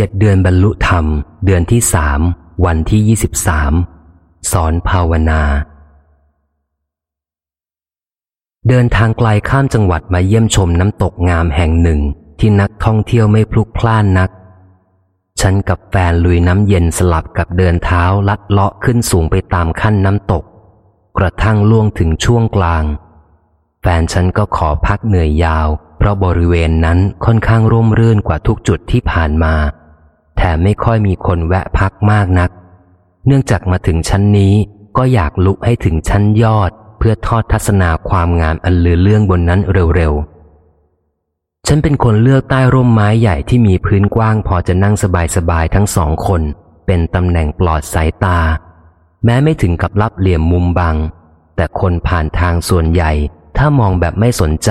เจ็ดเดือนบรรลุธรรม เดือนที่สามวันที่ยี่สิบสามสอนภาวนา เดินทางไกลข้ามจังหวัดมาเยี่ยมชมน้ำตกงามแห่งหนึ่งที่นักท่องเที่ยวไม่พลุกพล่านนัก ฉันกับแฟนลุยน้ำเย็นสลับกับเดินเท้าลัดเลาะขึ้นสูงไปตามขั้นน้ำตก กระทั่งล่วงถึงช่วงกลาง แฟนฉันก็ขอพักเหนื่อยยาว เพราะบริเวณนั้นค่อนข้างร่มรื่นกว่าทุกจุดที่ผ่านมา แถมไม่ค่อยมีคนแวะพักมากนัก เนื่องจากมาถึงชั้นนี้ก็อยากลุกให้ถึงชั้นยอด เพื่อทอดทัศนาความงามอันลือเรื่องบนนั้นเร็วๆ ฉันเป็นคนเลือกใต้ร่มไม้ใหญ่ที่มีพื้นกว้างพอจะนั่งสบายๆทั้งสองคน เป็นตำแหน่งปลอดสายตา แม้ไม่ถึงกับรับเหลี่ยมมุมบัง แต่คนผ่านทางส่วนใหญ่ ถ้ามองแบบไม่สนใจ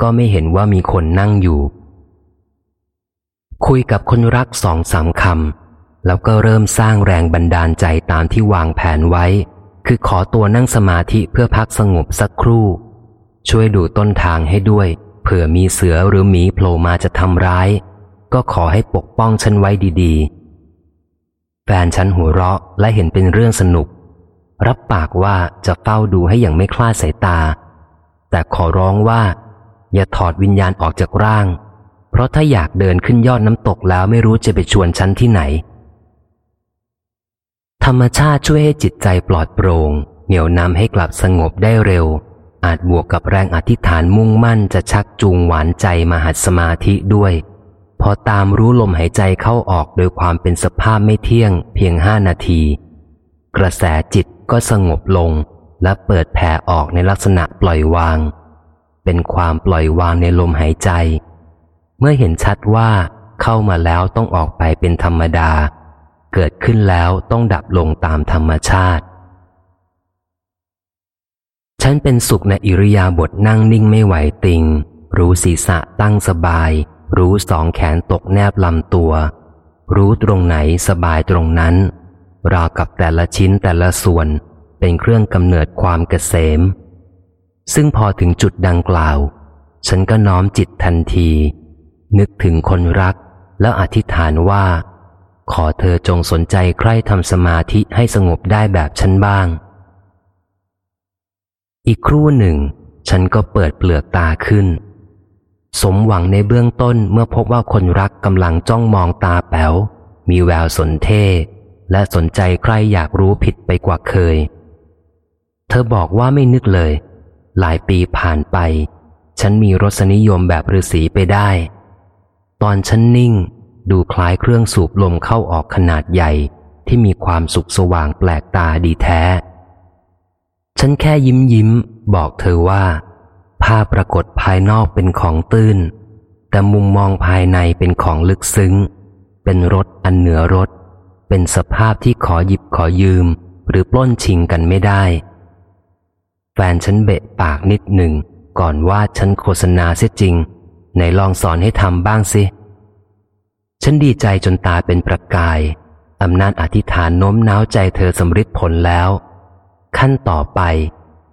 ก็ไม่เห็นว่ามีคนนั่งอยู่ คุยกับคนรักสองสามคำแล้วก็เริ่มสร้างแรงบันดาลใจตามที่วางแผนไว้ คือขอตัวนั่งสมาธิเพื่อพักสงบสักครู่ ช่วยดูต้นทางให้ด้วย เผื่อมีเสือหรือหมีโผล่มาจะทำร้าย ก็ขอให้ปกป้องฉันไว้ดีๆ แฟนฉันหัวเราะและเห็นเป็นเรื่องสนุก รับปากว่าจะเฝ้าดูให้อย่างไม่คลาดสายตา แต่ขอร้องว่า อย่าถอดวิญญาณออกจากร่าง ราะถ้าอยากเดินขึ้นยอดน้ำตกแล้วไม่รู้จะไปชวนฉันที่ไหน ธรรมชาติช่วยให้จิตใจปลอดโปร่งเหนี่ยวนำให้กลับสงบได้เร็ว อาจบวกกับแรงอธิษฐานมุ่งมั่นจะชักจูงหวานใจมาหัดสมาธิด้วย พอตามรู้ลมหายใจเข้าออกโดยความเป็นสภาพไม่เที่ยง เพียงห้านาที กระแสจิตก็สงบลงและเปิดแผ่ออกในลักษณะปล่อยวาง เป็นความปล่อยวางในลมหายใจ เมื่อเห็นชัดว่าเข้ามาแล้วต้องออกไปเป็นธรรมดา เกิดขึ้นแล้วต้องดับลงตามธรรมชาติ ฉันเป็นสุขในอิริยาบถนั่งนิ่งไม่ไหวติง รู้ศีรษะตั้งสบาย รู้สองแขนตกแนบลำตัว รู้ตรงไหนสบายตรงนั้น ราวกับแต่ละชิ้นแต่ละส่วนเป็นเครื่องกำเนิดความเกษม ซึ่งพอถึงจุดดังกล่าว ฉันก็น้อมจิตทันที นึกถึงคนรัก แล้วอธิษฐานว่า ขอเธอจงสนใจใคร่ทำสมาธิให้สงบได้แบบฉันบ้าง อีกครู่หนึ่ง ฉันก็เปิดเปลือกตาขึ้น สมหวังในเบื้องต้นเมื่อพบว่าคนรักกำลังจ้องมองตาแป๋ว มีแววสนเท่ และสนใจใครอยากรู้ผิดไปกว่าเคย เธอบอกว่าไม่นึกเลย หลายปีผ่านไป ฉันมีรสนิยมแบบฤาษีไปได้ ตอนฉันนิ่ง ดูคล้ายเครื่องสูบลมเข้าออกขนาดใหญ่ที่มีความสุขสว่างแปลกตาดีแท้ ฉันแค่ยิ้มยิ้ม บอกเธอว่า ภาพปรากฏภายนอกเป็นของตื้น แต่มุมมองภายในเป็นของลึกซึ้ง เป็นรถอันเหนือรถ เป็นสภาพที่ขอหยิบขอยืม หรือปล้นชิงกันไม่ได้ แฟนฉันเบะปากนิดหนึ่ง ก่อนว่าฉันโฆษณาเสียจริง ไหนลองสอนให้ทำบ้างสิ ฉันดีใจจนตาเป็นประกาย อำนาจอธิษฐานโน้มน้าวใจเธอสำฤทธิ์ผลแล้ว ขั้นต่อไป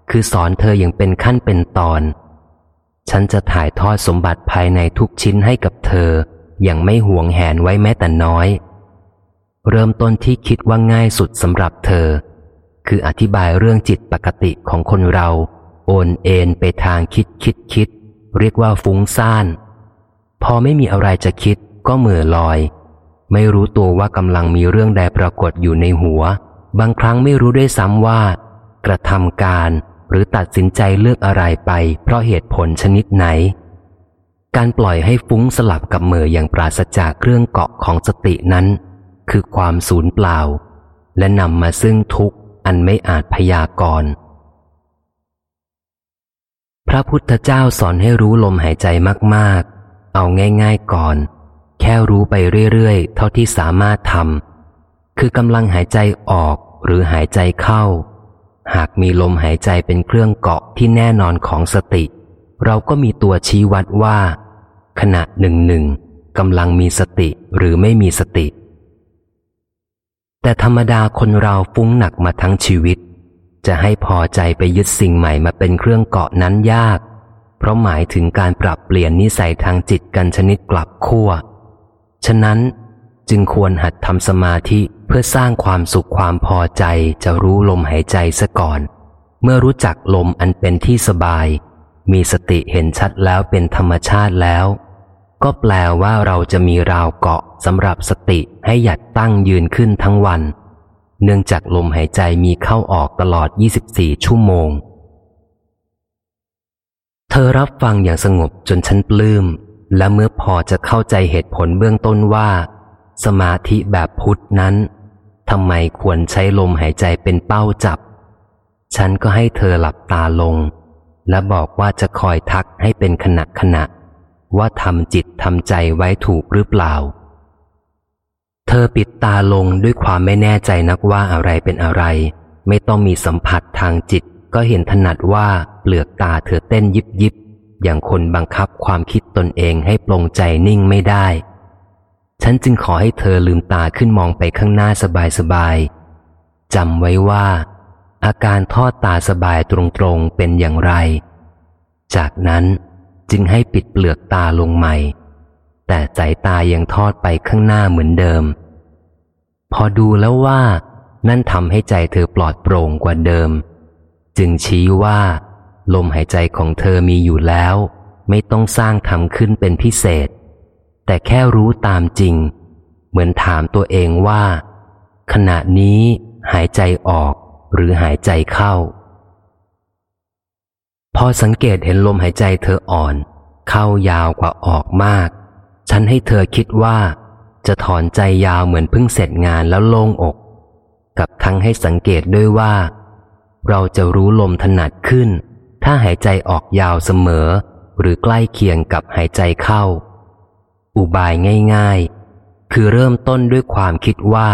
คือสอนเธออย่างเป็นขั้นเป็นตอน ฉันจะถ่ายทอดสมบัติภายในทุกชิ้นให้กับเธอ อย่างไม่ห่วงแหนไว้แม้แต่น้อย เริ่มต้นที่คิดว่าง่ายสุดสำหรับเธอ คืออธิบายเรื่องจิตปกติของคนเรา โอนเอ็นไปทางคิดคิดคิด เรียกว่าฟุ้งซ่าน พอไม่มีอะไรจะคิดก็เหม่อลอย ไม่รู้ตัวว่ากำลังมีเรื่องใดปรากฏอยู่ในหัว บางครั้งไม่รู้ด้วยซ้ำว่า กระทำการหรือตัดสินใจเลือกอะไรไป เพราะเหตุผลชนิดไหน การปล่อยให้ฟุ้งสลับกับเหม่ออย่างปราศจากเครื่องเกาะของสตินั้น คือความสูญเปล่า และนำมาซึ่งทุกข์อันไม่อาจพยากรณ์ พระพุทธเจ้าสอนให้รู้ลมหายใจมาก ๆ เอาง่าย ๆ ก่อน แค่รู้ไปเรื่อย ๆ เท่าที่สามารถทำคือกำลังหายใจออกหรือหายใจเข้า หากมีลมหายใจเป็นเครื่องเกาะที่แน่นอนของสติ เราก็มีตัวชี้วัดว่า ขณะหนึ่งหนึ่งกำลังมีสติหรือไม่มีสติ แต่ธรรมดาคนเราฟุ้งหนักมาทั้งชีวิต จะให้พอใจไปยึดสิ่งใหม่มาเป็นเครื่องเกาะนั้นยาก เพราะหมายถึงการปรับเปลี่ยนนิสัยทางจิตกันชนิดกลับขั้ว ฉะนั้นจึงควรหัดทำสมาธิเพื่อสร้างความสุขความพอใจจะรู้ลมหายใจซะก่อน เมื่อรู้จักลมอันเป็นที่สบาย มีสติเห็นชัดแล้วเป็นธรรมชาติแล้ว ก็แปลว่าเราจะมีราวเกาะสำหรับสติให้หยัดตั้งยืนขึ้นทั้งวัน เนื่องจากลมหายใจมีเข้าออกตลอด 24 ชั่วโมง เธอรับฟังอย่างสงบจนฉันปลืม้ม และเมื่อพอจะเข้าใจเหตุผลเบื้องต้นว่า สมาธิแบบพุทธนั้นทำไมควรใช้ลมหายใจเป็นเป้าจับ ฉันก็ให้เธอหลับตาลง และบอกว่าจะคอยทักให้เป็นขณะขณะว่าทำจิตทำใจไว้ถูกหรือเปล่า เธอปิดตาลงด้วยความไม่แน่ใจนักว่าอะไรเป็นอะไร ไม่ต้องมีสัมผัสทางจิต ก็เห็นถนัดว่าเปลือกตาเธอเต้นยิบยิบอย่างคนบังคับความคิดตนเองให้ปลงใจนิ่งไม่ได้ ฉันจึงขอให้เธอลืมตาขึ้นมองไปข้างหน้าสบายๆจำไว้ว่า อาการทอดตาสบายตรงๆเป็นอย่างไร จากนั้นจึงให้ปิดเปลือกตาลงใหม่ แต่สายตายังทอดไปข้างหน้าเหมือนเดิม พอดูแล้วว่า นั่นทำให้ใจเธอปลอดโปร่งกว่าเดิม จึงชี้ว่า ลมหายใจของเธอมีอยู่แล้ว ไม่ต้องสร้างทำขึ้นเป็นพิเศษ แต่แค่รู้ตามจริง เหมือนถามตัวเองว่า ขณะนี้หายใจออกหรือหายใจเข้า พอสังเกตเห็นลมหายใจเธออ่อน เข้ายาวกว่าออกมาก ฉันให้เธอคิดว่า จะถอนใจยาวเหมือนเพิ่งเสร็จงานแล้วโล่งอก กับทั้งให้สังเกตด้วยว่า เราจะรู้ลมถนัดขึ้น ถ้าหายใจออกยาวเสมอ หรือใกล้เคียงกับหายใจเข้า อุบายง่ายๆ คือเริ่มต้นด้วยความคิดว่า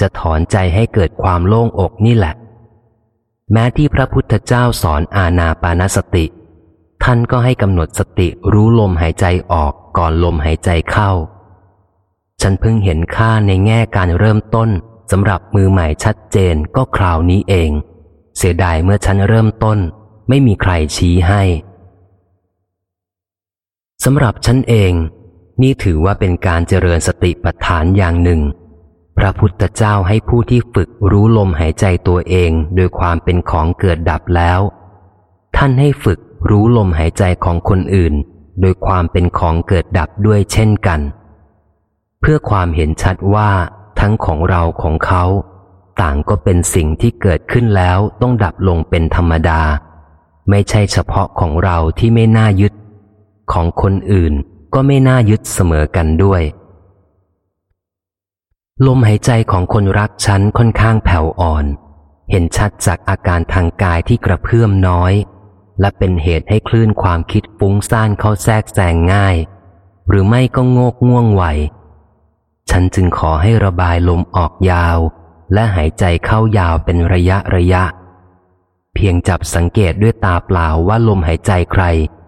จะถอนใจให้เกิดความโล่งอกนี่แหละ แม้ที่พระพุทธเจ้าสอนอาณาปานสติ ท่านก็ให้กำหนดสติรู้ลมหายใจออกก่อนลมหายใจเข้า ฉันเพิ่งเห็นค่าในแง่การเริ่มต้นสำหรับมือใหม่ชัดเจนก็คราวนี้เอง เสียดายเมื่อฉันเริ่มต้น ไม่มีใครชี้ให้สำหรับฉันเอง นี่ถือว่าเป็นการเจริญสติปัฏฐานอย่างหนึ่ง พระพุทธเจ้าให้ผู้ที่ฝึกรู้ลมหายใจตัวเองโดยความเป็นของเกิดดับแล้ว ท่านให้ฝึก รู้ลมหายใจของคนอื่น โดยความเป็นของเกิดดับด้วยเช่นกัน เพื่อความเห็นชัดว่าทั้งของเราของเขา ต่างก็เป็นสิ่งที่เกิดขึ้นแล้วต้องดับลงเป็นธรรมดา ไม่ใช่เฉพาะของเราที่ไม่น่ายึด ของคนอื่นก็ไม่น่ายึดเสมอกันด้วย ลมหายใจของคนรักฉันค่อนข้างแผ่วอ่อน เห็นชัดจากอาการทางกายที่กระเพื่อมน้อย และเป็นเหตุให้คลื่นความคิดฟุ้งซ่านเข้าแทรกแซงง่าย หรือไม่ก็โงกง่วงไหว ฉันจึงขอให้ระบายลมออกยาว และหายใจเข้ายาวเป็นระยะระยะ เพียงจับสังเกตด้วยตาเปล่าว่าลมหายใจใคร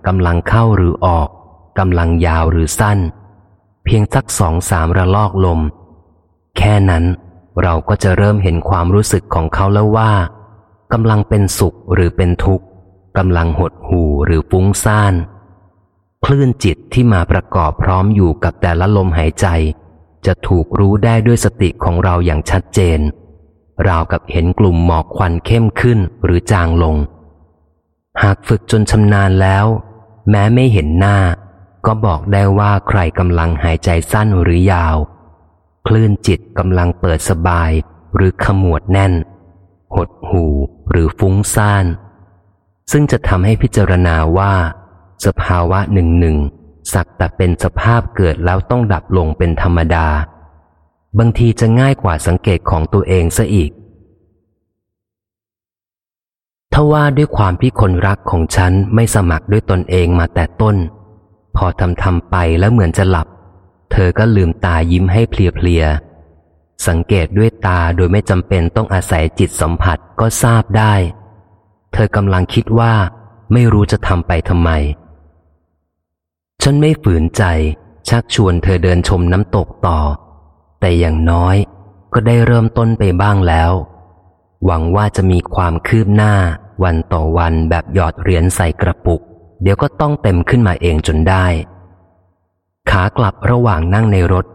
กำลังเข้าหรือออกกำลังยาวหรือสั้น เพียงสักสองสามระลอกลม แค่นั้นเราก็จะเริ่มเห็นความรู้สึกของเขาแล้วว่ากำลังเป็นสุขหรือเป็นทุกข์ กำลังหดหู่หรือฟุ้งซ่านคลื่นจิตที่มาประกอบพร้อมอยู่กับแต่ละลมหายใจ จะถูกรู้ได้ด้วยสติของเราอย่างชัดเจน ราวกับเห็นกลุ่มหมอกควันเข้มขึ้นหรือจางลง หากฝึกจนชำนาญแล้ว แม้ไม่เห็นหน้า ก็บอกได้ว่าใครกำลังหายใจสั้นหรือยาว คลื่นจิตกำลังเปิดสบายหรือขมวดแน่น หดหูหรือฟุ้งซ่าน ซึ่งจะทำให้พิจารณาว่า สภาวะหนึ่งหนึ่งสักแต่เป็นสภาพเกิดแล้วต้องดับลงเป็นธรรมดา บางทีจะง่ายกว่าสังเกตของตัวเองซะอีกถ้าว่าด้วยความที่คนรักของฉันไม่สมัครด้วยตนเองมาแต่ต้น พอทำทำไปแล้วเหมือนจะหลับ เธอก็ลืมตายิ้มให้เพลียเพลียสังเกตด้วยตาโดยไม่จำเป็นต้องอาศัยจิตสัมผัสก็ทราบได้ ธอกำลังคิดว่า ไม่รู้จะทำไปทำไม ฉันไม่ฝืนใจ ชักชวนเธอเดินชมน้ำตกต่อ แต่อย่างน้อยก็ได้เริ่มต้นไปบ้างแล้ว หวังว่าจะมีความคืบหน้าวันต่อวันแบบหยอดเหรียญใส่กระปุก เดี๋ยวก็ต้องเต็มขึ้นมาเองจนได้ ขากลับระหว่างนั่งในรถ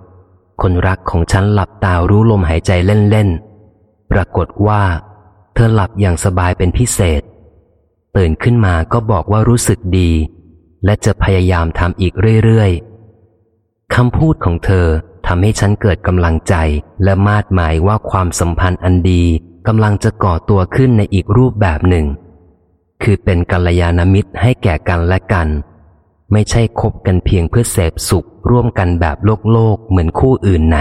คนรักของฉันหลับตารู้ลมหายใจเล่นๆ ปรากฏว่า เธอหลับอย่างสบายเป็นพิเศษ ตื่นขึ้นมาก็บอกว่ารู้สึกดี และจะพยายามทำอีกเรื่อยๆคำพูดของเธอทำให้ฉันเกิดกำลังใจและมาดหมายว่าความสัมพันธ์อันดีกำลังจะก่อตัวขึ้นในอีกรูปแบบหนึ่ง คือเป็นกัลยาณมิตรให้แก่กันและกัน ไม่ใช่คบกันเพียงเพื่อเสพสุขร่วมกันแบบโลกโลกเหมือนคู่อื่นไหน